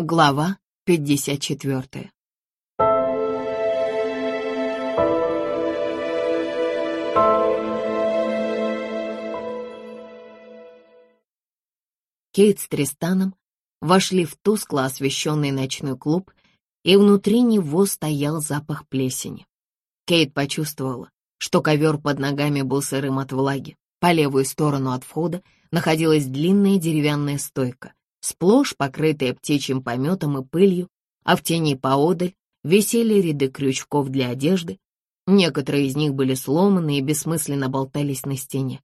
Глава 54 Кейт с Тристаном вошли в тускло освещенный ночной клуб, и внутри него стоял запах плесени. Кейт почувствовала, что ковер под ногами был сырым от влаги. По левую сторону от входа находилась длинная деревянная стойка, сплошь покрытая птичьим пометом и пылью, а в тени поодаль висели ряды крючков для одежды. Некоторые из них были сломаны и бессмысленно болтались на стене.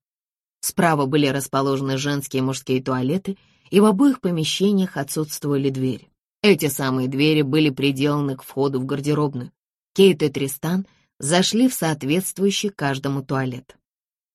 Справа были расположены женские и мужские туалеты, и в обоих помещениях отсутствовали двери. Эти самые двери были приделаны к входу в гардеробную. Кейт и Тристан зашли в соответствующий каждому туалет.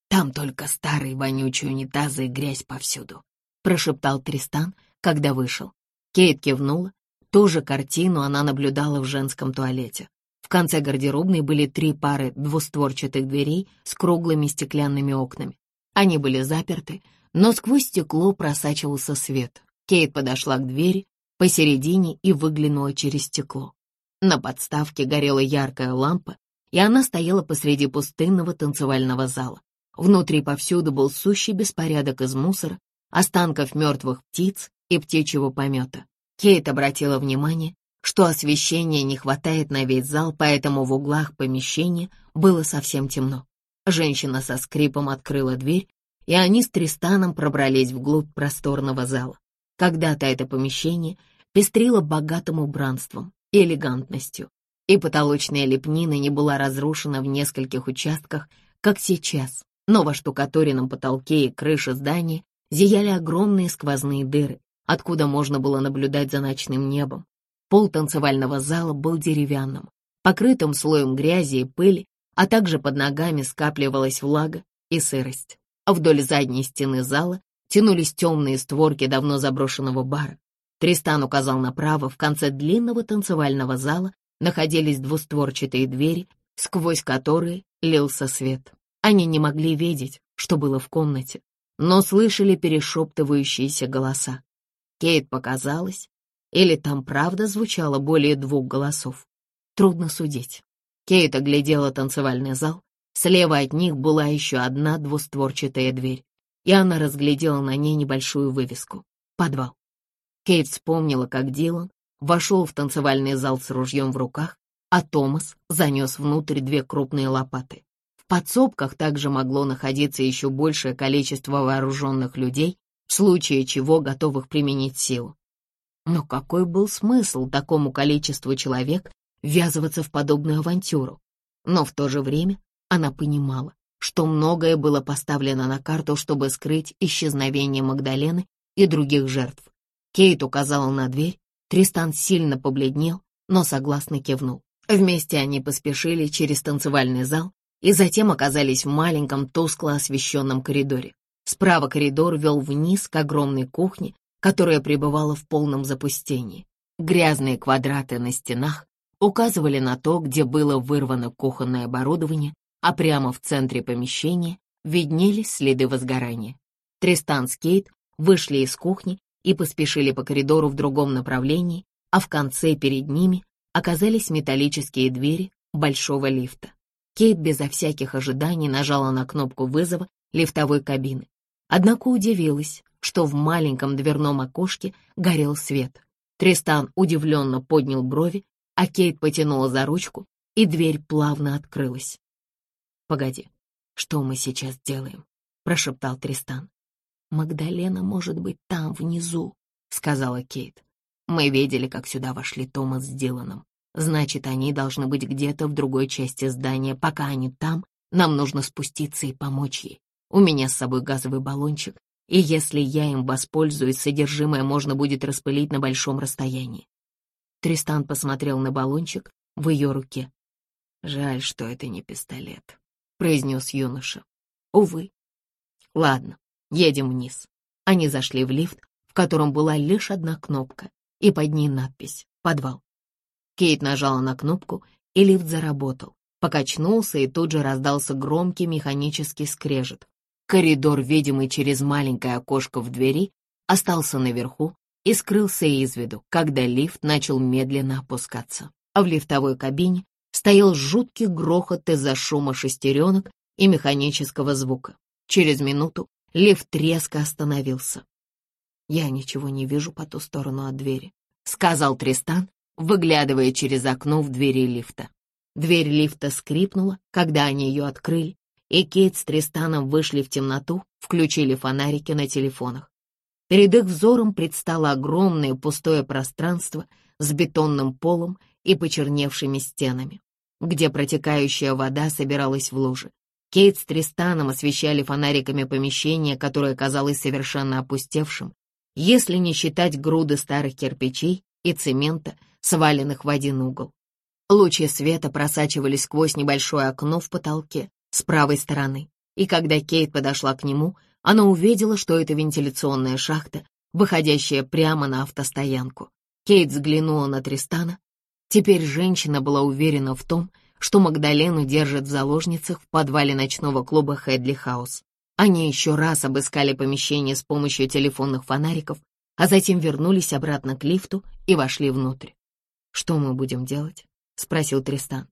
«Там только старые вонючие унитазы и грязь повсюду», — прошептал Тристан, когда вышел. Кейт кивнула. Ту же картину она наблюдала в женском туалете. В конце гардеробной были три пары двустворчатых дверей с круглыми стеклянными окнами. Они были заперты, но сквозь стекло просачивался свет. Кейт подошла к двери посередине и выглянула через стекло. На подставке горела яркая лампа, и она стояла посреди пустынного танцевального зала. Внутри повсюду был сущий беспорядок из мусора, останков мертвых птиц и птичьего помета. Кейт обратила внимание, что освещения не хватает на весь зал, поэтому в углах помещения было совсем темно. Женщина со скрипом открыла дверь, и они с Тристаном пробрались вглубь просторного зала. Когда-то это помещение пестрило богатым убранством и элегантностью, и потолочная лепнина не была разрушена в нескольких участках, как сейчас, но во штукатуренном потолке и крыше здания зияли огромные сквозные дыры, откуда можно было наблюдать за ночным небом. Пол танцевального зала был деревянным, покрытым слоем грязи и пыли, а также под ногами скапливалась влага и сырость. Вдоль задней стены зала тянулись темные створки давно заброшенного бара. Тристан указал направо, в конце длинного танцевального зала находились двустворчатые двери, сквозь которые лился свет. Они не могли видеть, что было в комнате, но слышали перешептывающиеся голоса. Кейт показалось, или там правда звучало более двух голосов. Трудно судить. Кейт оглядела танцевальный зал. Слева от них была еще одна двустворчатая дверь, и она разглядела на ней небольшую вывеску «Подвал». Кейт вспомнила, как Дилан вошел в танцевальный зал с ружьем в руках, а Томас занес внутрь две крупные лопаты подсобках также могло находиться еще большее количество вооруженных людей, в случае чего готовых применить силу. Но какой был смысл такому количеству человек ввязываться в подобную авантюру? Но в то же время она понимала, что многое было поставлено на карту, чтобы скрыть исчезновение Магдалены и других жертв. Кейт указала на дверь, Тристан сильно побледнел, но согласно кивнул. Вместе они поспешили через танцевальный зал и затем оказались в маленьком тускло освещенном коридоре. Справа коридор вел вниз к огромной кухне, которая пребывала в полном запустении. Грязные квадраты на стенах указывали на то, где было вырвано кухонное оборудование, а прямо в центре помещения виднелись следы возгорания. Тристан с Кейт вышли из кухни и поспешили по коридору в другом направлении, а в конце перед ними оказались металлические двери большого лифта. Кейт безо всяких ожиданий нажала на кнопку вызова лифтовой кабины. Однако удивилась, что в маленьком дверном окошке горел свет. Тристан удивленно поднял брови, а Кейт потянула за ручку, и дверь плавно открылась. «Погоди, что мы сейчас делаем?» — прошептал Тристан. «Магдалена может быть там, внизу», — сказала Кейт. «Мы видели, как сюда вошли Томас с Диланом. Значит, они должны быть где-то в другой части здания. Пока они там, нам нужно спуститься и помочь ей. У меня с собой газовый баллончик, и если я им воспользуюсь, содержимое можно будет распылить на большом расстоянии. Тристан посмотрел на баллончик в ее руке. «Жаль, что это не пистолет», — произнес юноша. «Увы». «Ладно, едем вниз». Они зашли в лифт, в котором была лишь одна кнопка, и под ней надпись «Подвал». Кейт нажала на кнопку, и лифт заработал. Покачнулся, и тут же раздался громкий механический скрежет. Коридор, видимый через маленькое окошко в двери, остался наверху, и скрылся из виду, когда лифт начал медленно опускаться. А в лифтовой кабине стоял жуткий грохот из-за шума шестеренок и механического звука. Через минуту лифт резко остановился. «Я ничего не вижу по ту сторону от двери», — сказал Тристан, выглядывая через окно в двери лифта. Дверь лифта скрипнула, когда они ее открыли, и Кейт с Тристаном вышли в темноту, включили фонарики на телефонах. Перед их взором предстало огромное пустое пространство с бетонным полом и почерневшими стенами, где протекающая вода собиралась в лужи. Кейт с Тристаном освещали фонариками помещение, которое казалось совершенно опустевшим, если не считать груды старых кирпичей и цемента, сваленных в один угол. Лучи света просачивались сквозь небольшое окно в потолке с правой стороны, и когда Кейт подошла к нему, она увидела, что это вентиляционная шахта, выходящая прямо на автостоянку. Кейт взглянула на Тристана. Теперь женщина была уверена в том, что Магдалену держат в заложницах в подвале ночного клуба Хэдли Хаус. Они еще раз обыскали помещение с помощью телефонных фонариков, а затем вернулись обратно к лифту и вошли внутрь. «Что мы будем делать?» — спросил Тристан.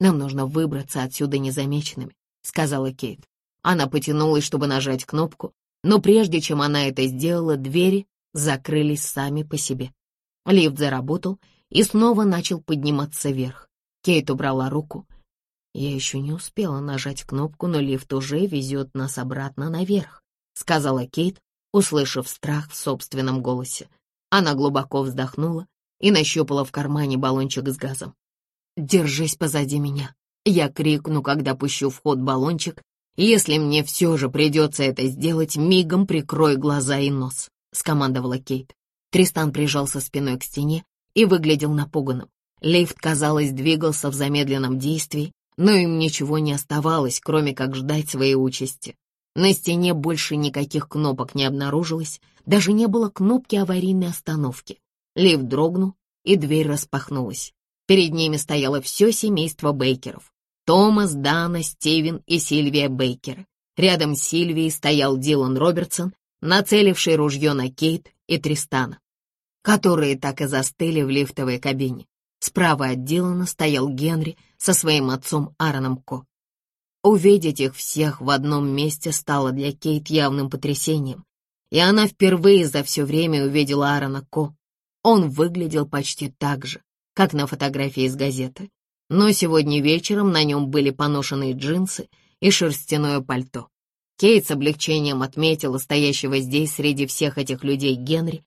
«Нам нужно выбраться отсюда незамеченными», — сказала Кейт. Она потянулась, чтобы нажать кнопку, но прежде чем она это сделала, двери закрылись сами по себе. Лифт заработал и снова начал подниматься вверх. Кейт убрала руку. «Я еще не успела нажать кнопку, но лифт уже везет нас обратно наверх», — сказала Кейт, услышав страх в собственном голосе. Она глубоко вздохнула и нащупала в кармане баллончик с газом. «Держись позади меня», я крикну, когда пущу в ход баллончик. Если мне все же придется это сделать, мигом прикрой глаза и нос», — скомандовала Кейт. Тристан прижался спиной к стене и выглядел напуганным. Лифт, казалось, двигался в замедленном действии, но им ничего не оставалось, кроме как ждать своей участи. На стене больше никаких кнопок не обнаружилось, даже не было кнопки аварийной остановки. Лифт дрогнул, и дверь распахнулась. Перед ними стояло все семейство Бейкеров. Томас, Дана, Стивен и Сильвия Бейкер. Рядом с Сильвией стоял Дилан Робертсон, нацеливший ружье на Кейт и Тристана, которые так и застыли в лифтовой кабине. Справа от Дилана стоял Генри со своим отцом Аароном Ко. Увидеть их всех в одном месте стало для Кейт явным потрясением, и она впервые за все время увидела Аарона Ко. Он выглядел почти так же, как на фотографии из газеты, но сегодня вечером на нем были поношенные джинсы и шерстяное пальто. Кейт с облегчением отметила стоящего здесь среди всех этих людей Генри,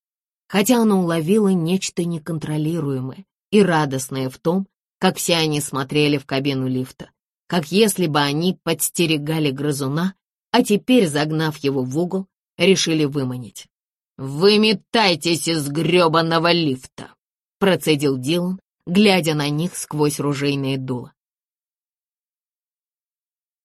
хотя она уловила нечто неконтролируемое и радостное в том, как все они смотрели в кабину лифта, как если бы они подстерегали грызуна, а теперь, загнав его в угол, решили выманить. «Выметайтесь из гребаного лифта!» — процедил Дилан, глядя на них сквозь ружейное дуло.